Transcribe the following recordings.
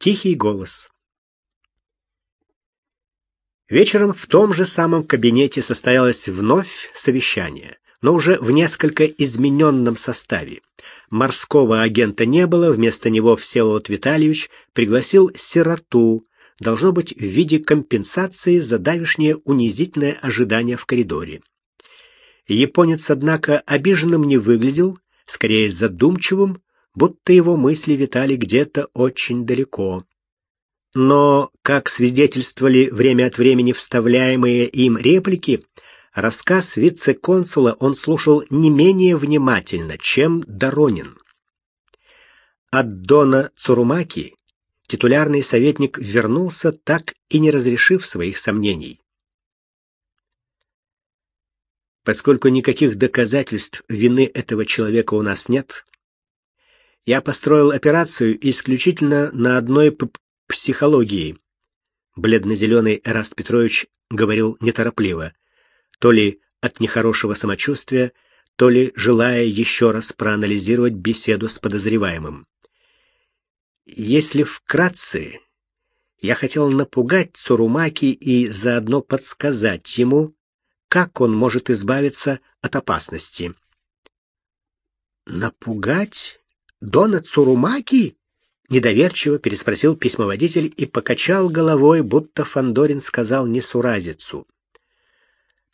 Тихий голос. Вечером в том же самом кабинете состоялось вновь совещание, но уже в несколько измененном составе. Морского агента не было, вместо него Всеволод Витальевич пригласил сироту, должно быть в виде компенсации за давешнее унизительное ожидание в коридоре. Японец, однако, обиженным не выглядел, скорее задумчивым, будто его мысли витали где-то очень далеко. Но, как свидетельствовали время от времени вставляемые им реплики, рассказ вице-консула он слушал не менее внимательно, чем Доронин. От Дона Цурумаки титулярный советник вернулся, так и не разрешив своих сомнений. Поскольку никаких доказательств вины этого человека у нас нет, я построил операцию исключительно на одной психологии. Бледно-зеленый Эраст Петрович говорил неторопливо, то ли от нехорошего самочувствия, то ли желая еще раз проанализировать беседу с подозреваемым. Если вкратце, я хотел напугать Цурумаки и заодно подсказать ему, как он может избавиться от опасности. Напугать Дона Цурумаки? Недоверчиво переспросил письмоводитель и покачал головой, будто Фандорин сказал несуразицу.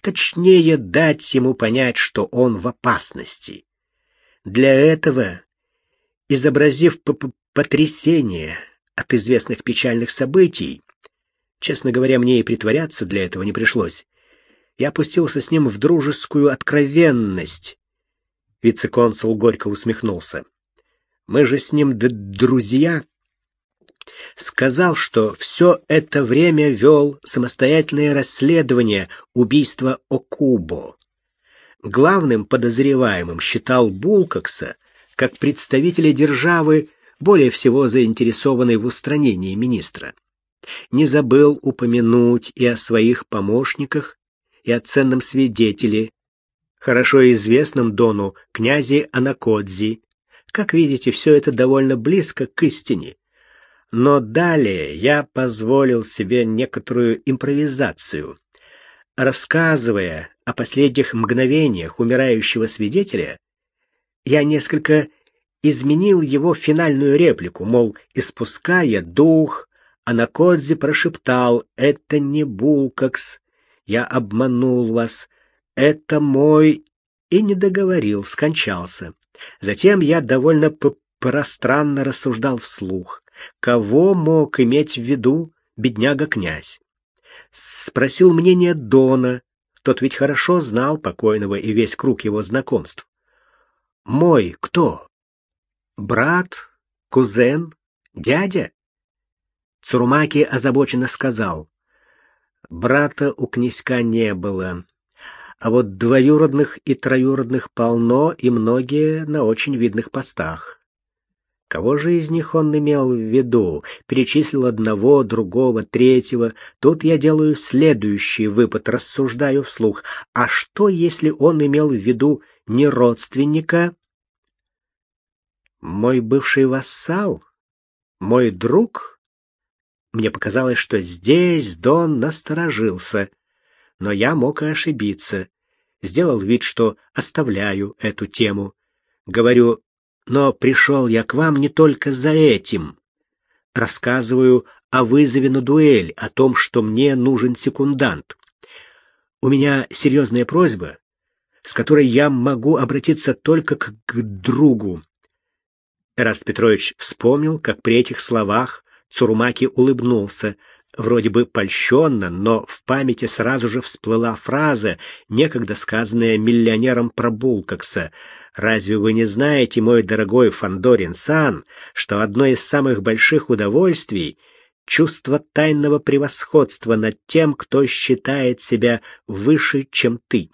Точнее, дать ему понять, что он в опасности. Для этого, изобразив потрясение от известных печальных событий, честно говоря, мне и притворяться для этого не пришлось, я опустился с ним в дружескую откровенность. Вице-консул горько усмехнулся. Мы же с ним друзья. Сказал, что все это время вел самостоятельное расследование убийства Окубо. Главным подозреваемым считал Булкакса как представителя державы, более всего заинтересованной в устранении министра. Не забыл упомянуть и о своих помощниках, и о ценном свидетеле, хорошо известном Дону князе Анакодзи, как видите, все это довольно близко к истине. Но далее я позволил себе некоторую импровизацию. Рассказывая о последних мгновениях умирающего свидетеля, я несколько изменил его финальную реплику, мол, испуская дух, Анакодзи прошептал «Это не Булкакс, я обманул вас, это мой...» и не договорил, скончался. Затем я довольно пространно рассуждал вслух, кого мог иметь в виду бедняга-князь. Спросил мнение Дона, тот ведь хорошо знал покойного и весь круг его знакомств. Мой кто? Брат, кузен, дядя? Цурумаки озабоченно сказал. Брата у князька не было. А вот двоюродных и троюродных полно, и многие на очень видных постах. Кого же из них он имел в виду? Перечислил одного, другого, третьего. Тут я делаю следующий выпад, рассуждаю вслух. А что, если он имел в виду не родственника? Мой бывший вассал? Мой друг? Мне показалось, что здесь Дон насторожился но я мог и ошибиться. Сделал вид, что оставляю эту тему. Говорю, но пришел я к вам не только за этим. Рассказываю о вызове на дуэль, о том, что мне нужен секундант. У меня серьезная просьба, с которой я могу обратиться только к, к другу. Эраст Петрович вспомнил, как при этих словах Цурумаки улыбнулся, Вроде бы польщенно, но в памяти сразу же всплыла фраза, некогда сказанная миллионером про Булкакса. «Разве вы не знаете, мой дорогой Фандорин-сан, что одно из самых больших удовольствий — чувство тайного превосходства над тем, кто считает себя выше, чем ты?»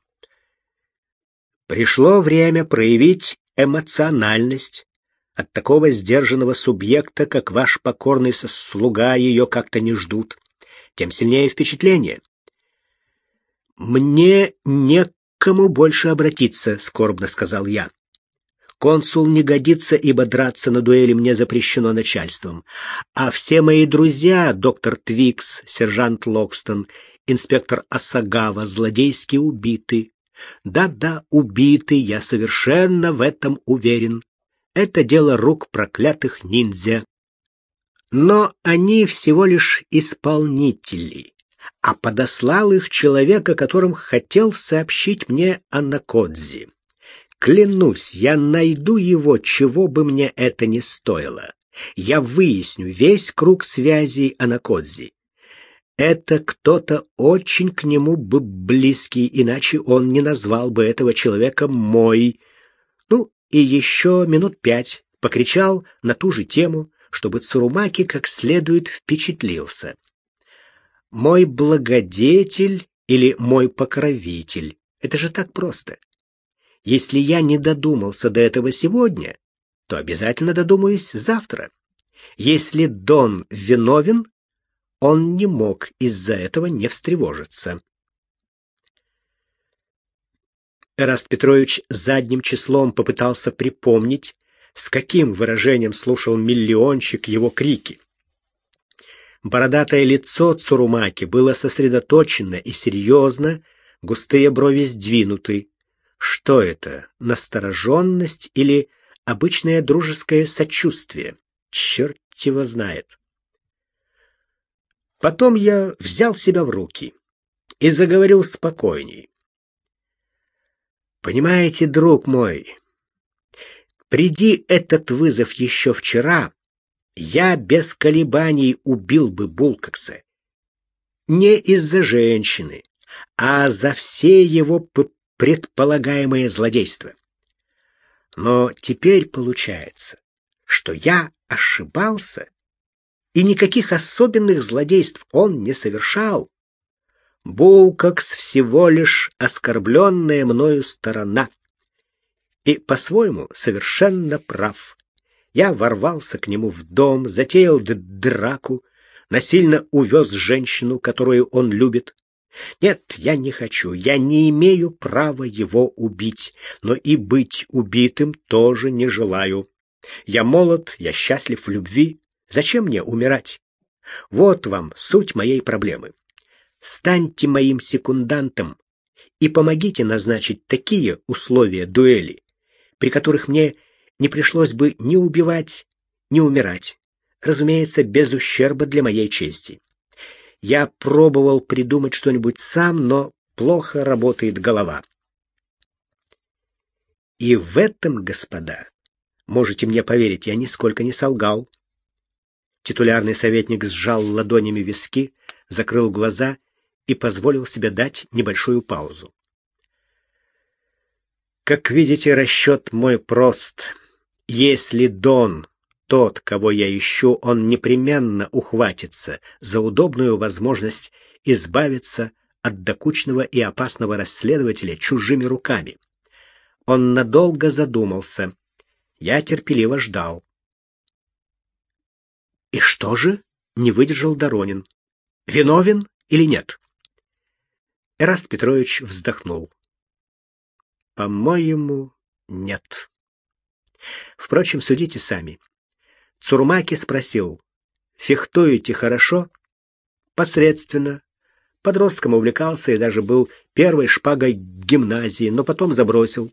Пришло время проявить эмоциональность, от такого сдержанного субъекта, как ваш покорный слуга, ее как-то не ждут. Тем сильнее впечатление. «Мне некому больше обратиться», — скорбно сказал я. Консул не годится, ибо драться на дуэли мне запрещено начальством. А все мои друзья, доктор Твикс, сержант Локстон, инспектор Асагава, злодейски убиты. Да-да, убиты, я совершенно в этом уверен. Это дело рук проклятых ниндзя. Но они всего лишь исполнители, а подослал их человек, о котором хотел сообщить мне Анакодзи. Клянусь, я найду его, чего бы мне это ни стоило. Я выясню весь круг связей Анакодзи. Это кто-то очень к нему бы близкий, иначе он не назвал бы этого человека мой. Ну, и еще минут пять покричал на ту же тему, чтобы Цурумаки как следует впечатлился. Мой благодетель или мой покровитель. Это же так просто. Если я не додумался до этого сегодня, то обязательно додумаюсь завтра. Если Дон виновен, он не мог из-за этого не встревожиться. Эраст Петрович задним числом попытался припомнить, с каким выражением слушал миллиончик его крики. Бородатое лицо Цурумаки было сосредоточено и серьезно, густые брови сдвинуты, что это, настороженность или обычное дружеское сочувствие? Черт его знает. Потом я взял себя в руки и заговорил спокойней. Понимаете, друг мой, приди этот вызов еще вчера, я без колебаний убил бы Булкакса. Не из-за женщины, а за все его предполагаемое злодейство. Но теперь получается, что я ошибался, и никаких особенных злодейств он не совершал. Булкакс всего лишь оскорбленная мною сторона. И по-своему совершенно прав. Я ворвался к нему в дом, затеял драку, насильно увез женщину, которую он любит, нет, я не хочу, я не имею права его убить, но и быть убитым тоже не желаю. Я молод, я счастлив в любви. Зачем мне умирать? Вот вам суть моей проблемы. Станьте моим секундантом и помогите назначить такие условия дуэли, при которых мне не пришлось бы ни убивать, ни умирать. Разумеется, без ущерба для моей чести. Я пробовал придумать что-нибудь сам, но плохо работает голова. И в этом, господа, можете мне поверить, я нисколько не солгал. Титулярный советник сжал ладонями виски, закрыл глаза и позволил себе дать небольшую паузу. Как видите, расчет мой прост. Если Дон тот, кого я ищу, он непременно ухватится за удобную возможность избавиться от докучного и опасного расследователя чужими руками. Он надолго задумался. Я терпеливо ждал. И что же? Не выдержал Доронин. Виновен или нет? Эраст Петрович вздохнул. По-моему, нет. Впрочем, судите сами. Цурмаки спросил: "Фехтуете хорошо?" "Посредственно. Подростком увлекался и даже был первой шпагой гимназии, но потом забросил.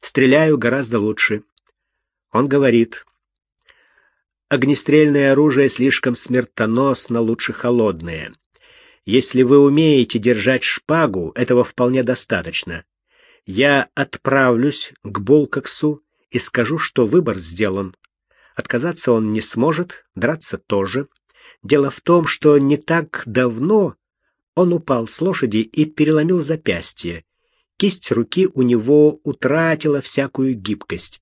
Стреляю гораздо лучше". Он говорит: "Огнестрельное оружие слишком смертоносно, лучше холодное. Если вы умеете держать шпагу, этого вполне достаточно. Я отправлюсь к Булкаксу и скажу, что выбор сделан. Отказаться он не сможет, драться тоже. Дело в том, что не так давно он упал с лошади и переломил запястье. Кисть руки у него утратила всякую гибкость.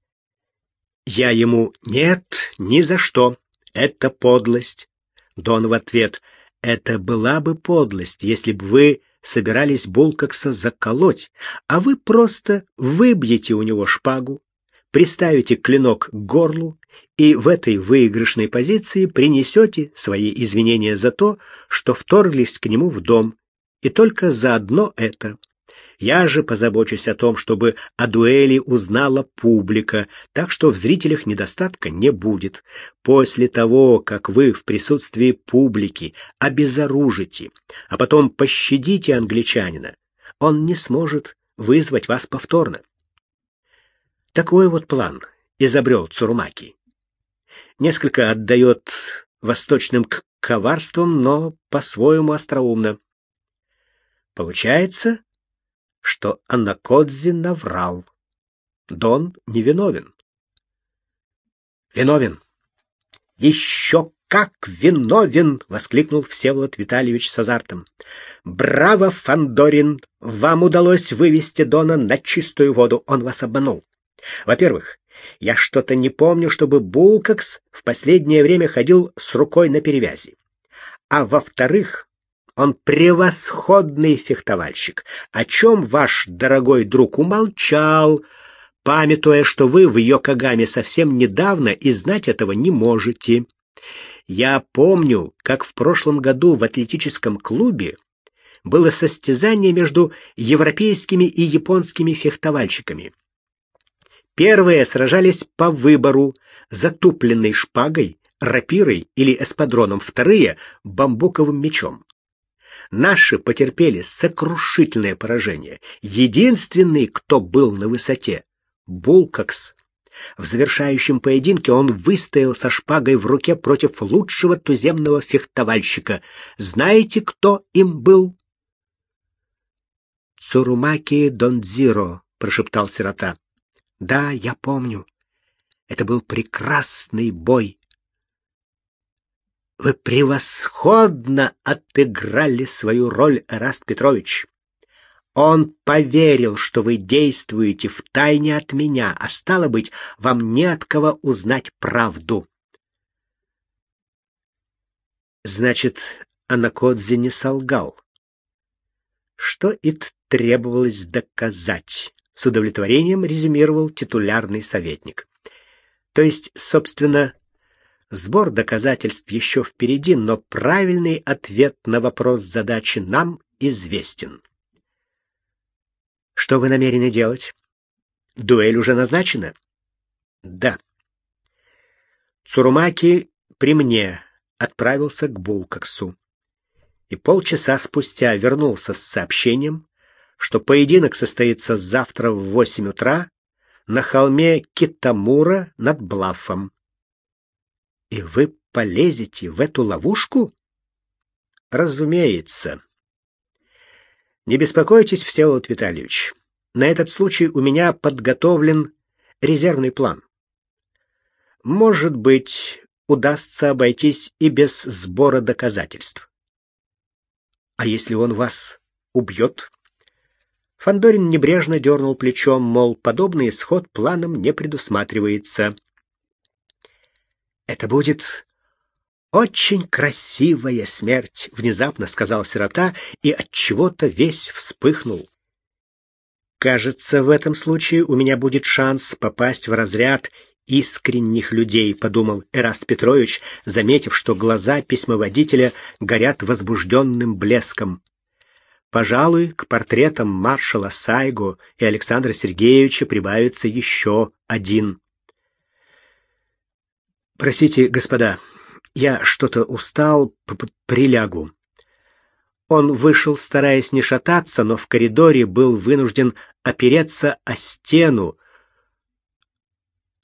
Я ему: "Нет, ни за что. Это подлость". Дон в ответ: "Это была бы подлость, если бы вы собирались Булкакса заколоть, а вы просто выбьете у него шпагу, приставите клинок к горлу и в этой выигрышной позиции принесете свои извинения за то, что вторглись к нему в дом, и только за одно это. Я же позабочусь о том, чтобы о дуэли узнала публика, так что в зрителях недостатка не будет. После того, как вы в присутствии публики обезоружите, а потом пощадите англичанина, он не сможет вызвать вас повторно. Такой вот план изобрел Цурумаки. Несколько отдает восточным коварством, но по-своему остроумно. Получается, что Анакодзи наврал. Дон невиновен. Виновен. Еще как виновен, воскликнул Всеволод Витальевич с азартом. Браво, Фандорин, вам удалось вывести Дона на чистую воду. Он вас обманул. Во-первых, я что-то не помню, чтобы Булкакс в последнее время ходил с рукой на перевязи. А во-вторых, он превосходный фехтовальщик, о чем ваш дорогой друг умолчал, памятуя, что вы в Йокогаме совсем недавно и знать этого не можете. Я помню, как в прошлом году в атлетическом клубе было состязание между европейскими и японскими фехтовальщиками. Первые сражались по выбору затупленной шпагой, рапирой или эспадроном, вторые — бамбуковым мечом. Наши потерпели сокрушительное поражение. Единственный, кто был на высоте — Булкакс. В завершающем поединке он выстоял со шпагой в руке против лучшего туземного фехтовальщика. Знаете, кто им был? «Цурумаки Донзиро», — прошептал сирота. «Да, я помню. Это был прекрасный бой. Вы превосходно отыграли свою роль, Эраст Петрович. Он поверил, что вы действуете в тайне от меня, а стало быть, вам не от кого узнать правду. Значит, Анакодзе не солгал. Что и требовалось доказать, с удовлетворением резюмировал титулярный советник. То есть, собственно, Сбор доказательств еще впереди, но правильный ответ на вопрос задачи нам известен. Что вы намерены делать? Дуэль уже назначена? Да. Цурумаки при мне отправился к Булкаксу и полчаса спустя вернулся с сообщением, что поединок состоится завтра в восемь утра на холме Китамура над Блафом. И вы полезете в эту ловушку? Разумеется. Не беспокойтесь, Всеволод Витальевич. На этот случай у меня подготовлен резервный план. Может быть, удастся обойтись и без сбора доказательств. А если он вас убьет? Фандорин небрежно дернул плечом, мол, подобный исход планом не предусматривается. Это будет очень красивая смерть, внезапно сказал сирота и от чего-то весь вспыхнул. Кажется, в этом случае у меня будет шанс попасть в разряд искренних людей, подумал Эраст Петрович, заметив, что глаза письмоводителя горят возбужденным блеском. Пожалуй, к портретам маршала Сайго и Александра Сергеевича прибавится еще один. Простите, господа, я что-то устал, п -п прилягу. Он вышел, стараясь не шататься, но в коридоре был вынужден опереться о стену,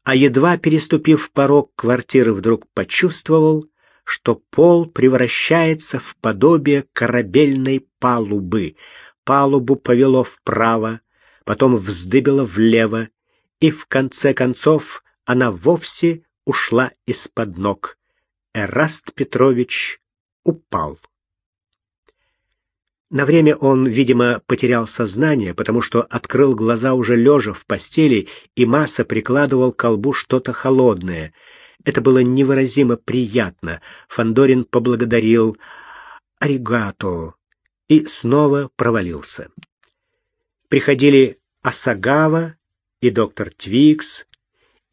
а едва переступив порог квартиры, вдруг почувствовал, что пол превращается в подобие корабельной палубы. Палубу повело вправо, потом вздыбило влево, и в конце концов она вовсе ушла из-под ног. Эраст Петрович упал. На время он, видимо, потерял сознание, потому что открыл глаза уже лежа в постели, и Масса прикладывал к колбу что-то холодное. Это было невыразимо приятно. Фандорин поблагодарил «Аригато» и снова провалился. Приходили Асагава и доктор Твикс,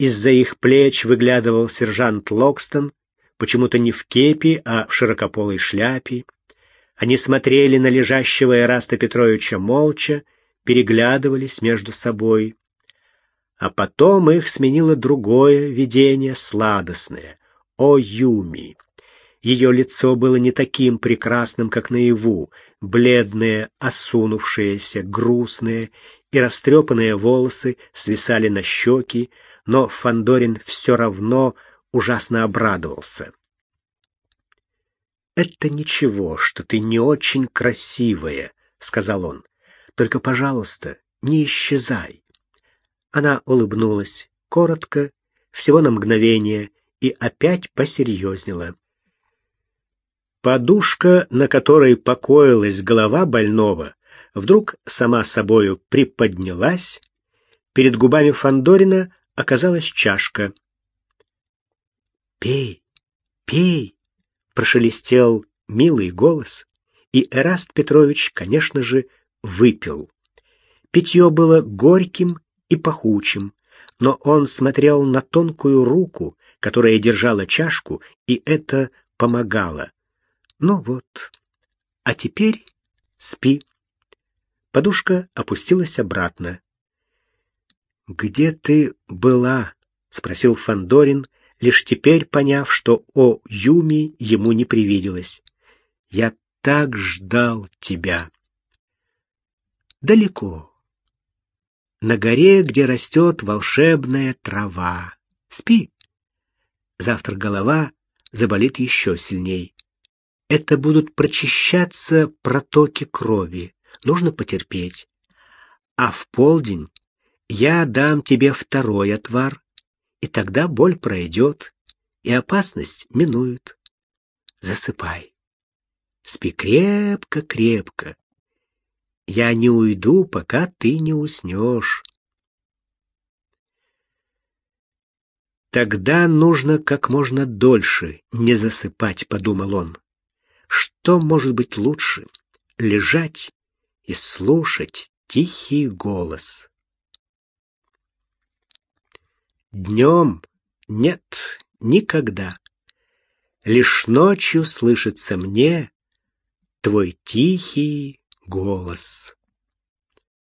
из-за их плеч выглядывал сержант Локстон, почему-то не в кепи, а в широкополой шляпе. Они смотрели на лежащего Эраста Петровича молча, переглядывались между собой. А потом их сменило другое видение сладостное — о Юми. Ее лицо было не таким прекрасным, как наяву, бледное, осунувшееся, грустное, и растрепанные волосы свисали на щеки, но Фандорин все равно ужасно обрадовался. «Это ничего, что ты не очень красивая», — сказал он. «Только, пожалуйста, не исчезай». Она улыбнулась, коротко, всего на мгновение, и опять посерьезнела. Подушка, на которой покоилась голова больного, вдруг сама собою приподнялась. Перед губами Фандорина оказалась чашка. «Пей, пей!» — прошелестел милый голос, и Эраст Петрович, конечно же, выпил. Питье было горьким и пахучим, но он смотрел на тонкую руку, которая держала чашку, и это помогало. Ну вот. А теперь спи. Подушка опустилась обратно. Где ты была? спросил Фандорин, лишь теперь поняв, что о Юми ему не привиделось. Я так ждал тебя. Далеко. На горе, где растет волшебная трава. Спи. Завтра голова заболит еще сильней. Это будут прочищаться протоки крови. Нужно потерпеть. А в полдень я дам тебе второй отвар, и тогда боль пройдет, и опасность минует. Засыпай. Спи крепко-крепко. Я не уйду, пока ты не уснешь. Тогда нужно как можно дольше не засыпать, подумал он. Что может быть лучше лежать и слушать тихий голос? Днем нет никогда. Лишь ночью слышится мне твой тихий голос.